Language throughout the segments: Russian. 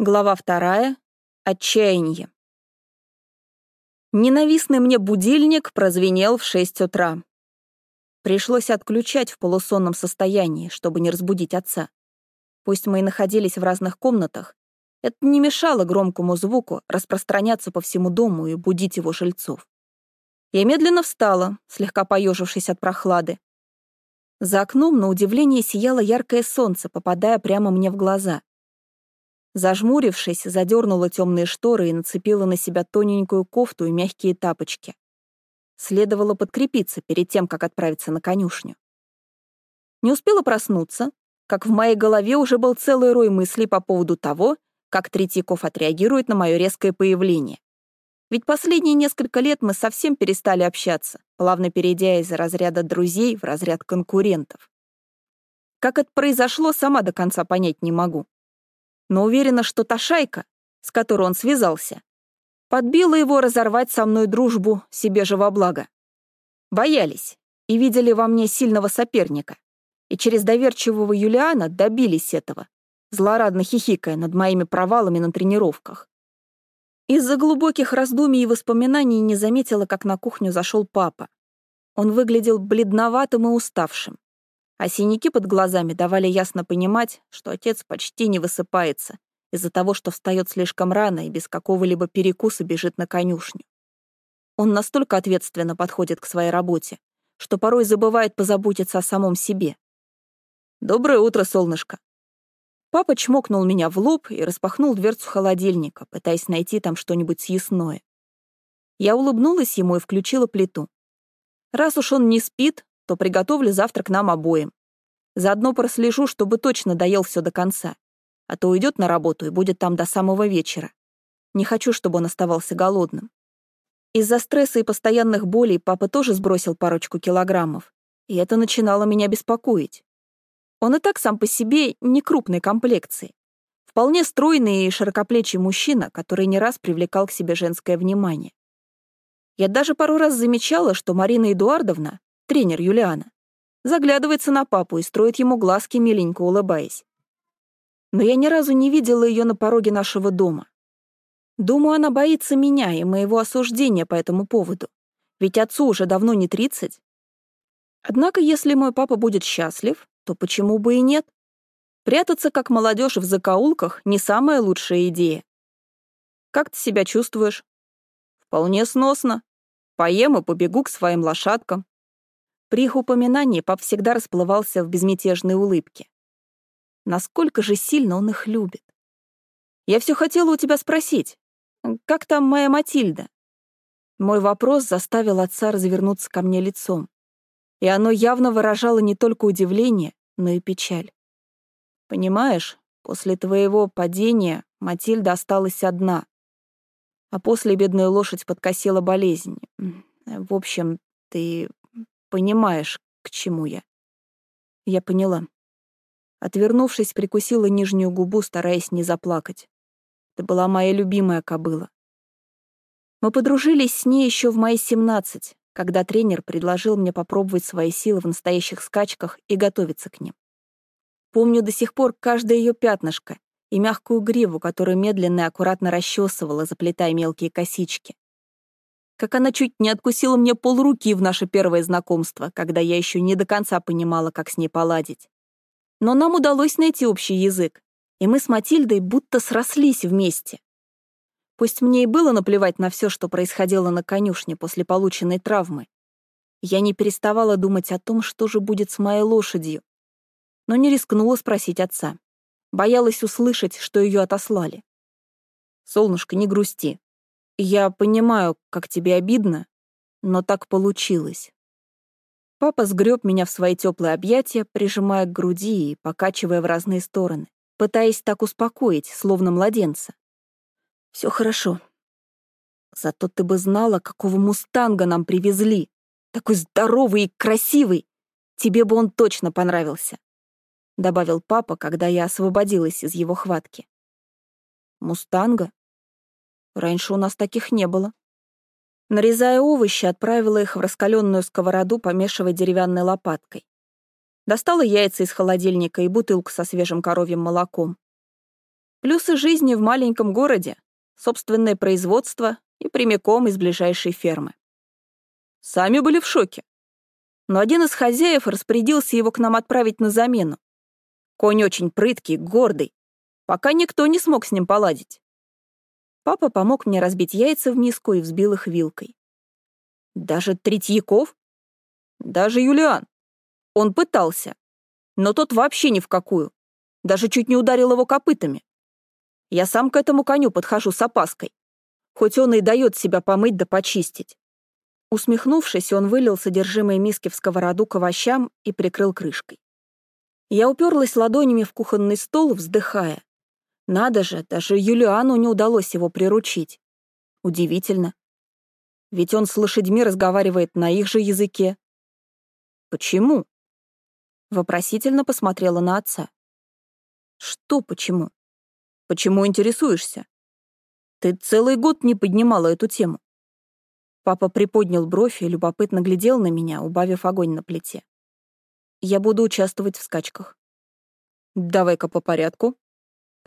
Глава вторая. Отчаяние. Ненавистный мне будильник прозвенел в шесть утра. Пришлось отключать в полусонном состоянии, чтобы не разбудить отца. Пусть мы и находились в разных комнатах, это не мешало громкому звуку распространяться по всему дому и будить его жильцов. Я медленно встала, слегка поежившись от прохлады. За окном, на удивление, сияло яркое солнце, попадая прямо мне в глаза. Зажмурившись, задернула темные шторы и нацепила на себя тоненькую кофту и мягкие тапочки. Следовало подкрепиться перед тем, как отправиться на конюшню. Не успела проснуться, как в моей голове уже был целый рой мыслей по поводу того, как Третьяков отреагирует на мое резкое появление. Ведь последние несколько лет мы совсем перестали общаться, плавно перейдя из разряда друзей в разряд конкурентов. Как это произошло, сама до конца понять не могу но уверена, что та шайка, с которой он связался, подбила его разорвать со мной дружбу себе же во благо. Боялись и видели во мне сильного соперника, и через доверчивого Юлиана добились этого, злорадно хихикая над моими провалами на тренировках. Из-за глубоких раздумий и воспоминаний не заметила, как на кухню зашел папа. Он выглядел бледноватым и уставшим а синяки под глазами давали ясно понимать, что отец почти не высыпается из-за того, что встает слишком рано и без какого-либо перекуса бежит на конюшню. Он настолько ответственно подходит к своей работе, что порой забывает позаботиться о самом себе. «Доброе утро, солнышко!» Папа чмокнул меня в лоб и распахнул дверцу холодильника, пытаясь найти там что-нибудь съестное. Я улыбнулась ему и включила плиту. Раз уж он не спит, то приготовлю завтрак нам обоим. Заодно прослежу, чтобы точно доел все до конца. А то уйдет на работу и будет там до самого вечера. Не хочу, чтобы он оставался голодным. Из-за стресса и постоянных болей папа тоже сбросил парочку килограммов, и это начинало меня беспокоить. Он и так сам по себе не крупной комплекции. Вполне стройный и широкоплечий мужчина, который не раз привлекал к себе женское внимание. Я даже пару раз замечала, что Марина Эдуардовна тренер Юлиана, заглядывается на папу и строит ему глазки, миленько улыбаясь. Но я ни разу не видела ее на пороге нашего дома. Думаю, она боится меня и моего осуждения по этому поводу, ведь отцу уже давно не тридцать. Однако, если мой папа будет счастлив, то почему бы и нет? Прятаться, как молодежь в закоулках, не самая лучшая идея. Как ты себя чувствуешь? Вполне сносно. Поем и побегу к своим лошадкам. При их упоминании пап всегда расплывался в безмятежной улыбке. Насколько же сильно он их любит. Я все хотела у тебя спросить, как там моя Матильда? Мой вопрос заставил отца развернуться ко мне лицом, и оно явно выражало не только удивление, но и печаль. Понимаешь, после твоего падения Матильда осталась одна, а после бедную лошадь подкосила болезнь. В общем, ты Понимаешь, к чему я. Я поняла. Отвернувшись, прикусила нижнюю губу, стараясь не заплакать. Это была моя любимая кобыла. Мы подружились с ней еще в мои семнадцать, когда тренер предложил мне попробовать свои силы в настоящих скачках и готовиться к ним. Помню до сих пор каждое ее пятнышко и мягкую гриву, которую медленно и аккуратно расчесывала, заплетая мелкие косички как она чуть не откусила мне полруки в наше первое знакомство, когда я еще не до конца понимала, как с ней поладить. Но нам удалось найти общий язык, и мы с Матильдой будто срослись вместе. Пусть мне и было наплевать на все, что происходило на конюшне после полученной травмы. Я не переставала думать о том, что же будет с моей лошадью, но не рискнула спросить отца. Боялась услышать, что ее отослали. «Солнышко, не грусти. Я понимаю, как тебе обидно, но так получилось. Папа сгреб меня в свои теплые объятия, прижимая к груди и покачивая в разные стороны, пытаясь так успокоить, словно младенца. Все хорошо. Зато ты бы знала, какого мустанга нам привезли. Такой здоровый и красивый. Тебе бы он точно понравился, добавил папа, когда я освободилась из его хватки. Мустанга? Раньше у нас таких не было. Нарезая овощи, отправила их в раскаленную сковороду, помешивая деревянной лопаткой. Достала яйца из холодильника и бутылку со свежим коровьим молоком. Плюсы жизни в маленьком городе, собственное производство и прямиком из ближайшей фермы. Сами были в шоке. Но один из хозяев распорядился его к нам отправить на замену. Конь очень прыткий, гордый, пока никто не смог с ним поладить. Папа помог мне разбить яйца в миску и взбил их вилкой. Даже Третьяков? Даже Юлиан. Он пытался, но тот вообще ни в какую. Даже чуть не ударил его копытами. Я сам к этому коню подхожу с опаской, хоть он и дает себя помыть да почистить. Усмехнувшись, он вылил содержимое миски в сковороду к овощам и прикрыл крышкой. Я уперлась ладонями в кухонный стол, вздыхая. Надо же, даже Юлиану не удалось его приручить. Удивительно. Ведь он с лошадьми разговаривает на их же языке. Почему? Вопросительно посмотрела на отца. Что почему? Почему интересуешься? Ты целый год не поднимала эту тему. Папа приподнял бровь и любопытно глядел на меня, убавив огонь на плите. Я буду участвовать в скачках. Давай-ка по порядку.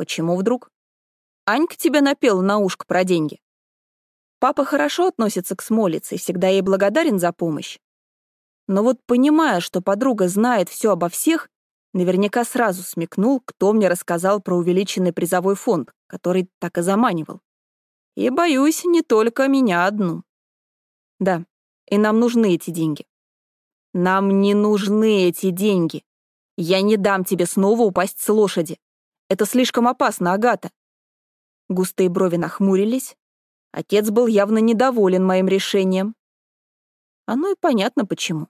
Почему вдруг? Анька тебе напела на ушко про деньги. Папа хорошо относится к Смолице и всегда ей благодарен за помощь. Но вот понимая, что подруга знает все обо всех, наверняка сразу смекнул, кто мне рассказал про увеличенный призовой фонд, который так и заманивал. И, боюсь, не только меня одну. Да, и нам нужны эти деньги. Нам не нужны эти деньги. Я не дам тебе снова упасть с лошади. Это слишком опасно, Агата. Густые брови нахмурились. Отец был явно недоволен моим решением. Оно и понятно почему.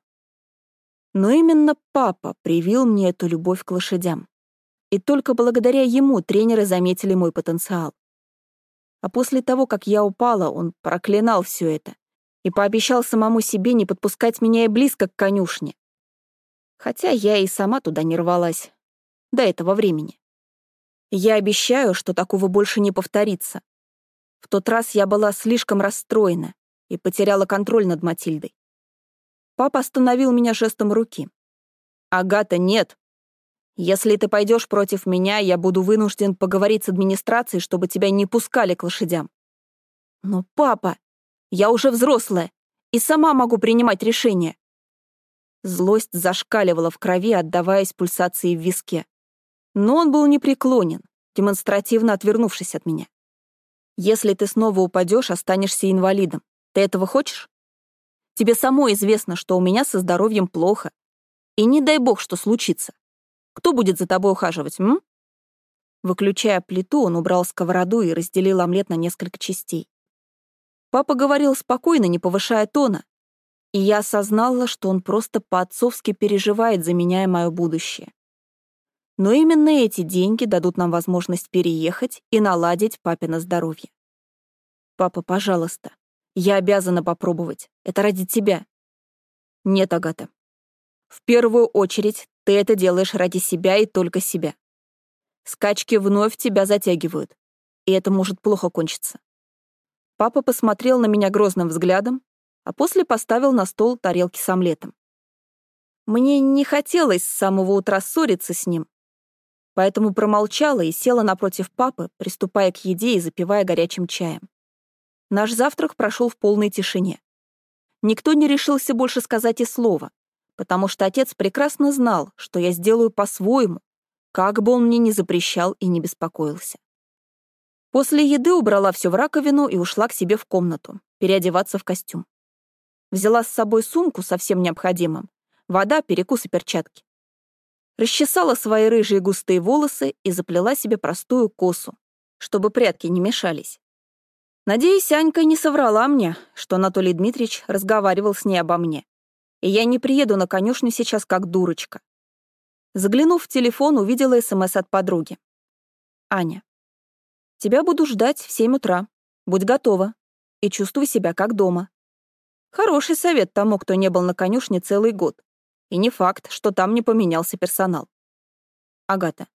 Но именно папа привил мне эту любовь к лошадям. И только благодаря ему тренеры заметили мой потенциал. А после того, как я упала, он проклинал все это и пообещал самому себе не подпускать меня и близко к конюшне. Хотя я и сама туда не рвалась. До этого времени. Я обещаю, что такого больше не повторится. В тот раз я была слишком расстроена и потеряла контроль над Матильдой. Папа остановил меня жестом руки. «Агата, нет. Если ты пойдешь против меня, я буду вынужден поговорить с администрацией, чтобы тебя не пускали к лошадям». «Но, папа, я уже взрослая и сама могу принимать решения. Злость зашкаливала в крови, отдаваясь пульсации в виске. Но он был непреклонен, демонстративно отвернувшись от меня. «Если ты снова упадешь, останешься инвалидом. Ты этого хочешь? Тебе самой известно, что у меня со здоровьем плохо. И не дай бог, что случится. Кто будет за тобой ухаживать, м?» Выключая плиту, он убрал сковороду и разделил омлет на несколько частей. Папа говорил спокойно, не повышая тона, и я осознала, что он просто по-отцовски переживает за меня и мое будущее. Но именно эти деньги дадут нам возможность переехать и наладить папино здоровье. Папа, пожалуйста, я обязана попробовать. Это ради тебя. Нет, Агата. В первую очередь ты это делаешь ради себя и только себя. Скачки вновь тебя затягивают, и это может плохо кончиться. Папа посмотрел на меня грозным взглядом, а после поставил на стол тарелки с омлетом. Мне не хотелось с самого утра ссориться с ним, поэтому промолчала и села напротив папы, приступая к еде и запивая горячим чаем. Наш завтрак прошел в полной тишине. Никто не решился больше сказать и слова, потому что отец прекрасно знал, что я сделаю по-своему, как бы он мне не запрещал и не беспокоился. После еды убрала все в раковину и ушла к себе в комнату, переодеваться в костюм. Взяла с собой сумку со всем необходимым, вода, перекус и перчатки. Расчесала свои рыжие густые волосы и заплела себе простую косу, чтобы прятки не мешались. Надеюсь, Анька не соврала мне, что Анатолий Дмитриевич разговаривал с ней обо мне. И я не приеду на конюшню сейчас как дурочка. Заглянув в телефон, увидела СМС от подруги. «Аня, Тебя буду ждать в семь утра. Будь готова. И чувствуй себя как дома. Хороший совет тому, кто не был на конюшне целый год. И не факт, что там не поменялся персонал. Агата.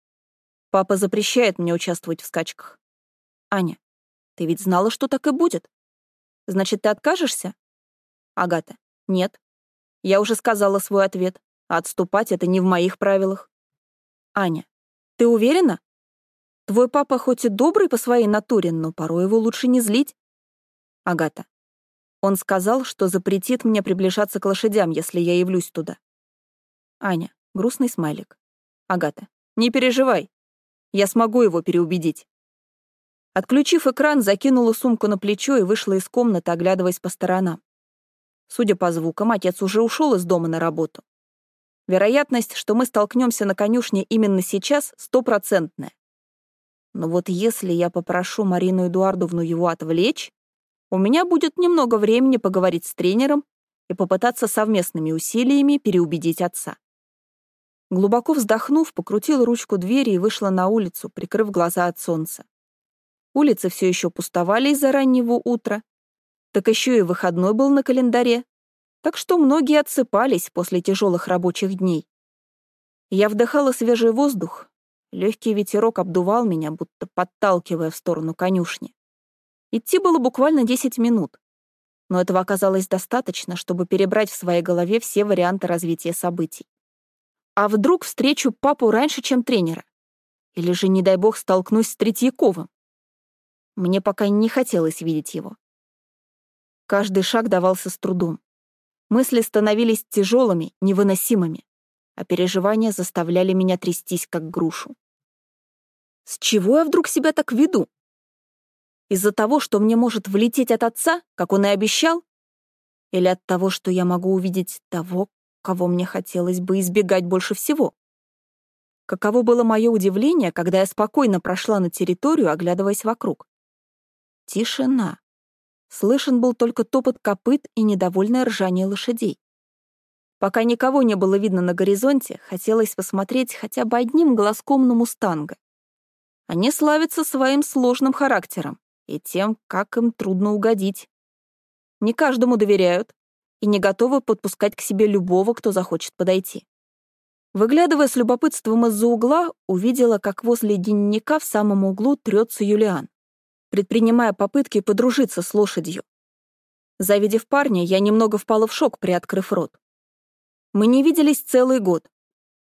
Папа запрещает мне участвовать в скачках. Аня. Ты ведь знала, что так и будет. Значит, ты откажешься? Агата. Нет. Я уже сказала свой ответ. А отступать — это не в моих правилах. Аня. Ты уверена? Твой папа хоть и добрый по своей натуре, но порой его лучше не злить. Агата. Он сказал, что запретит мне приближаться к лошадям, если я явлюсь туда. Аня. Грустный смайлик. Агата. Не переживай. Я смогу его переубедить. Отключив экран, закинула сумку на плечо и вышла из комнаты, оглядываясь по сторонам. Судя по звукам, отец уже ушел из дома на работу. Вероятность, что мы столкнемся на конюшне именно сейчас, стопроцентная. Но вот если я попрошу Марину Эдуардовну его отвлечь, у меня будет немного времени поговорить с тренером и попытаться совместными усилиями переубедить отца. Глубоко вздохнув, покрутила ручку двери и вышла на улицу, прикрыв глаза от солнца. Улицы все еще пустовали из-за раннего утра, так еще и выходной был на календаре, так что многие отсыпались после тяжелых рабочих дней. Я вдыхала свежий воздух, легкий ветерок обдувал меня, будто подталкивая в сторону конюшни. Идти было буквально 10 минут, но этого оказалось достаточно, чтобы перебрать в своей голове все варианты развития событий. А вдруг встречу папу раньше, чем тренера? Или же, не дай бог, столкнусь с Третьяковым? Мне пока не хотелось видеть его. Каждый шаг давался с трудом. Мысли становились тяжелыми, невыносимыми, а переживания заставляли меня трястись, как грушу. С чего я вдруг себя так веду? Из-за того, что мне может влететь от отца, как он и обещал? Или от того, что я могу увидеть того, кого мне хотелось бы избегать больше всего? Каково было мое удивление, когда я спокойно прошла на территорию, оглядываясь вокруг. Тишина. Слышен был только топот копыт и недовольное ржание лошадей. Пока никого не было видно на горизонте, хотелось посмотреть хотя бы одним глазком на мустанга. Они славятся своим сложным характером и тем, как им трудно угодить. Не каждому доверяют и не готовы подпускать к себе любого, кто захочет подойти. Выглядывая с любопытством из-за угла, увидела, как возле дневника в самом углу трется Юлиан предпринимая попытки подружиться с лошадью. Завидев парня, я немного впала в шок, приоткрыв рот. Мы не виделись целый год,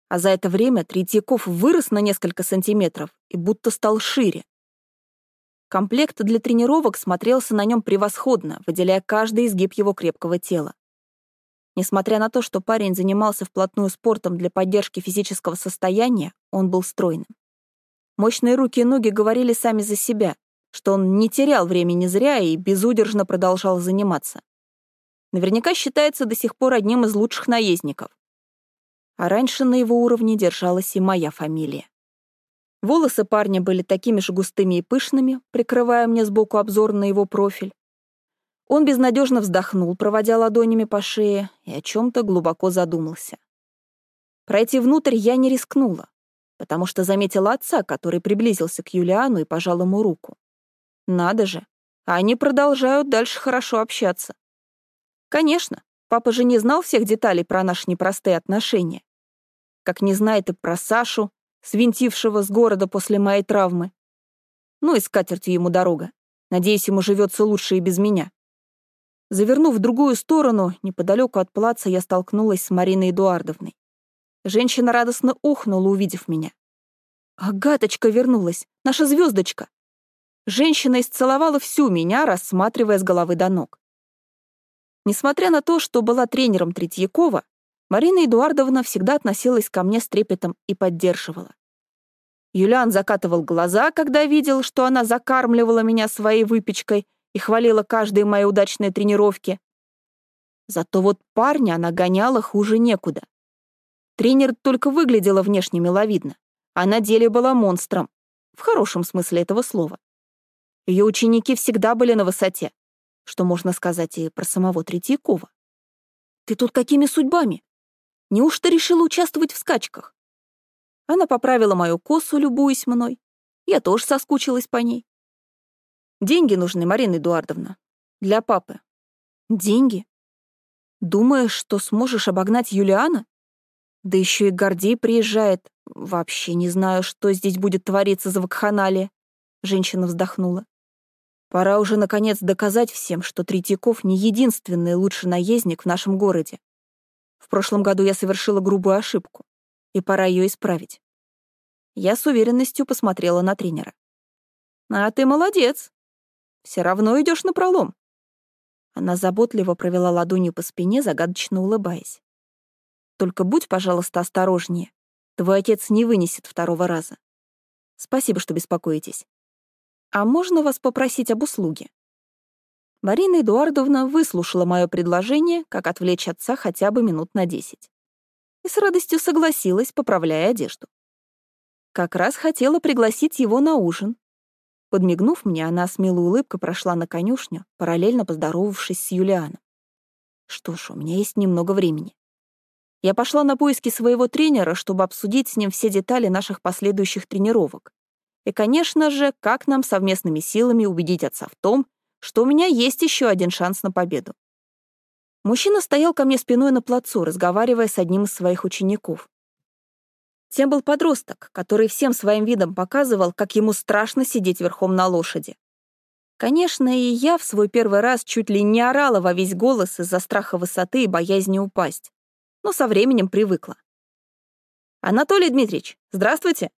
а за это время Третьяков вырос на несколько сантиметров и будто стал шире. Комплект для тренировок смотрелся на нем превосходно, выделяя каждый изгиб его крепкого тела. Несмотря на то, что парень занимался вплотную спортом для поддержки физического состояния, он был стройным. Мощные руки и ноги говорили сами за себя, что он не терял времени зря и безудержно продолжал заниматься. Наверняка считается до сих пор одним из лучших наездников. А раньше на его уровне держалась и моя фамилия. Волосы парня были такими же густыми и пышными, прикрывая мне сбоку обзор на его профиль. Он безнадежно вздохнул, проводя ладонями по шее, и о чем-то глубоко задумался. Пройти внутрь я не рискнула, потому что заметила отца, который приблизился к Юлиану и пожал ему руку. Надо же, они продолжают дальше хорошо общаться. Конечно, папа же не знал всех деталей про наши непростые отношения. Как не знает и про Сашу, свинтившего с города после моей травмы. Ну и с катертью ему дорога. Надеюсь, ему живется лучше и без меня. Завернув в другую сторону, неподалеку от плаца я столкнулась с Мариной Эдуардовной. Женщина радостно ухнула, увидев меня. «Агаточка вернулась, наша звездочка. Женщина исцеловала всю меня, рассматривая с головы до ног. Несмотря на то, что была тренером Третьякова, Марина Эдуардовна всегда относилась ко мне с трепетом и поддерживала. Юлиан закатывал глаза, когда видел, что она закармливала меня своей выпечкой и хвалила каждые мои удачные тренировки. Зато вот парня она гоняла хуже некуда. Тренер только выглядела внешне миловидно, а на деле была монстром, в хорошем смысле этого слова. Ее ученики всегда были на высоте, что можно сказать и про самого Третьякова. «Ты тут какими судьбами? Неужто решила участвовать в скачках?» Она поправила мою косу, любуясь мной. Я тоже соскучилась по ней. «Деньги нужны, Марина Эдуардовна. Для папы». «Деньги? Думаешь, что сможешь обогнать Юлиана? Да еще и Гордей приезжает. Вообще не знаю, что здесь будет твориться за вакханалия». Женщина вздохнула. Пора уже, наконец, доказать всем, что Третьяков не единственный лучший наездник в нашем городе. В прошлом году я совершила грубую ошибку, и пора ее исправить. Я с уверенностью посмотрела на тренера. «А ты молодец. Все равно идешь на пролом». Она заботливо провела ладонью по спине, загадочно улыбаясь. «Только будь, пожалуйста, осторожнее. Твой отец не вынесет второго раза. Спасибо, что беспокоитесь. А можно вас попросить об услуге?» Марина Эдуардовна выслушала мое предложение, как отвлечь отца хотя бы минут на десять. И с радостью согласилась, поправляя одежду. Как раз хотела пригласить его на ужин. Подмигнув мне, она с милой улыбкой прошла на конюшню, параллельно поздоровавшись с Юлианом. Что ж, у меня есть немного времени. Я пошла на поиски своего тренера, чтобы обсудить с ним все детали наших последующих тренировок. И, конечно же, как нам совместными силами убедить отца в том, что у меня есть еще один шанс на победу. Мужчина стоял ко мне спиной на плацу, разговаривая с одним из своих учеников. Тем был подросток, который всем своим видом показывал, как ему страшно сидеть верхом на лошади. Конечно, и я в свой первый раз чуть ли не орала во весь голос из-за страха высоты и боязни упасть, но со временем привыкла. «Анатолий Дмитриевич, здравствуйте!»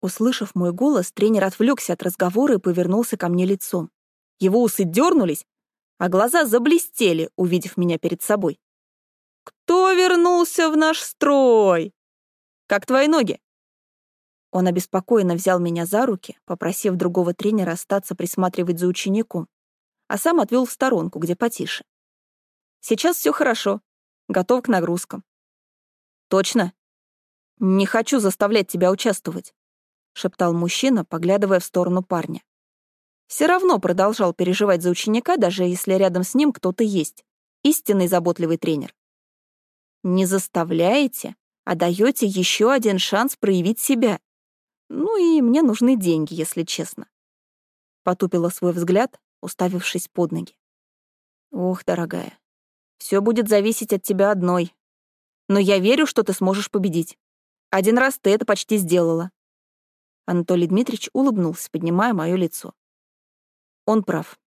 Услышав мой голос, тренер отвлекся от разговора и повернулся ко мне лицом. Его усы дернулись, а глаза заблестели, увидев меня перед собой. «Кто вернулся в наш строй? Как твои ноги?» Он обеспокоенно взял меня за руки, попросив другого тренера остаться присматривать за учеником, а сам отвел в сторонку, где потише. «Сейчас все хорошо. Готов к нагрузкам». «Точно? Не хочу заставлять тебя участвовать», — шептал мужчина, поглядывая в сторону парня все равно продолжал переживать за ученика, даже если рядом с ним кто-то есть. Истинный заботливый тренер. Не заставляете, а даете еще один шанс проявить себя. Ну и мне нужны деньги, если честно. Потупила свой взгляд, уставившись под ноги. Ох, дорогая, все будет зависеть от тебя одной. Но я верю, что ты сможешь победить. Один раз ты это почти сделала. Анатолий Дмитриевич улыбнулся, поднимая мое лицо. Он прав.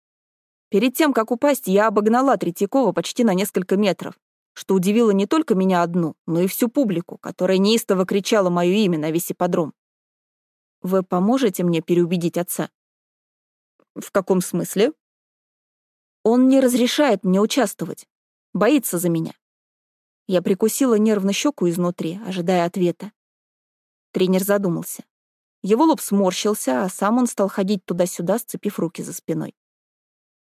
Перед тем, как упасть, я обогнала Третьякова почти на несколько метров, что удивило не только меня одну, но и всю публику, которая неистово кричала мое имя на весь ипподром. Вы поможете мне переубедить отца? В каком смысле? Он не разрешает мне участвовать. Боится за меня. Я прикусила нервно щеку изнутри, ожидая ответа. Тренер задумался. Его лоб сморщился, а сам он стал ходить туда-сюда, сцепив руки за спиной.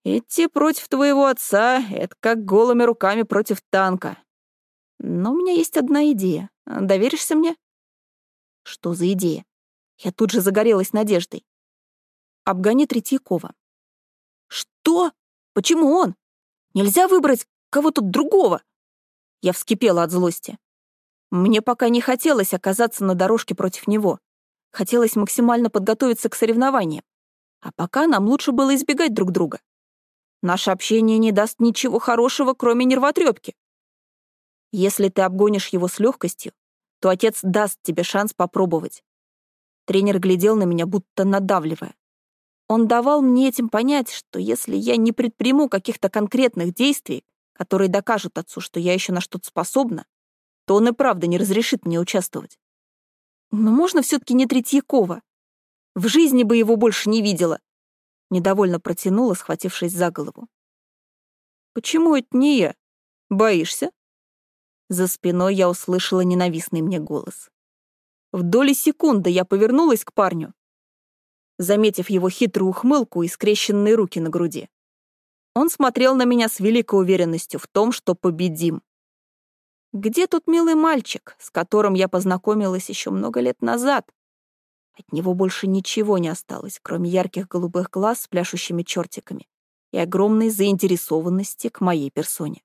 «Идти против твоего отца — это как голыми руками против танка. Но у меня есть одна идея. Доверишься мне?» «Что за идея?» Я тут же загорелась надеждой. «Обгони Третьякова». «Что? Почему он? Нельзя выбрать кого-то другого?» Я вскипела от злости. Мне пока не хотелось оказаться на дорожке против него. Хотелось максимально подготовиться к соревнованиям. А пока нам лучше было избегать друг друга. Наше общение не даст ничего хорошего, кроме нервотрепки. Если ты обгонишь его с легкостью, то отец даст тебе шанс попробовать. Тренер глядел на меня, будто надавливая. Он давал мне этим понять, что если я не предприму каких-то конкретных действий, которые докажут отцу, что я еще на что-то способна, то он и правда не разрешит мне участвовать. Но можно все-таки не Третьякова. В жизни бы его больше не видела. Недовольно протянула, схватившись за голову. Почему это не я? Боишься? За спиной я услышала ненавистный мне голос. В доли секунды я повернулась к парню, заметив его хитрую ухмылку и скрещенные руки на груди. Он смотрел на меня с великой уверенностью в том, что победим. Где тот милый мальчик, с которым я познакомилась еще много лет назад? От него больше ничего не осталось, кроме ярких голубых глаз с пляшущими чертиками и огромной заинтересованности к моей персоне.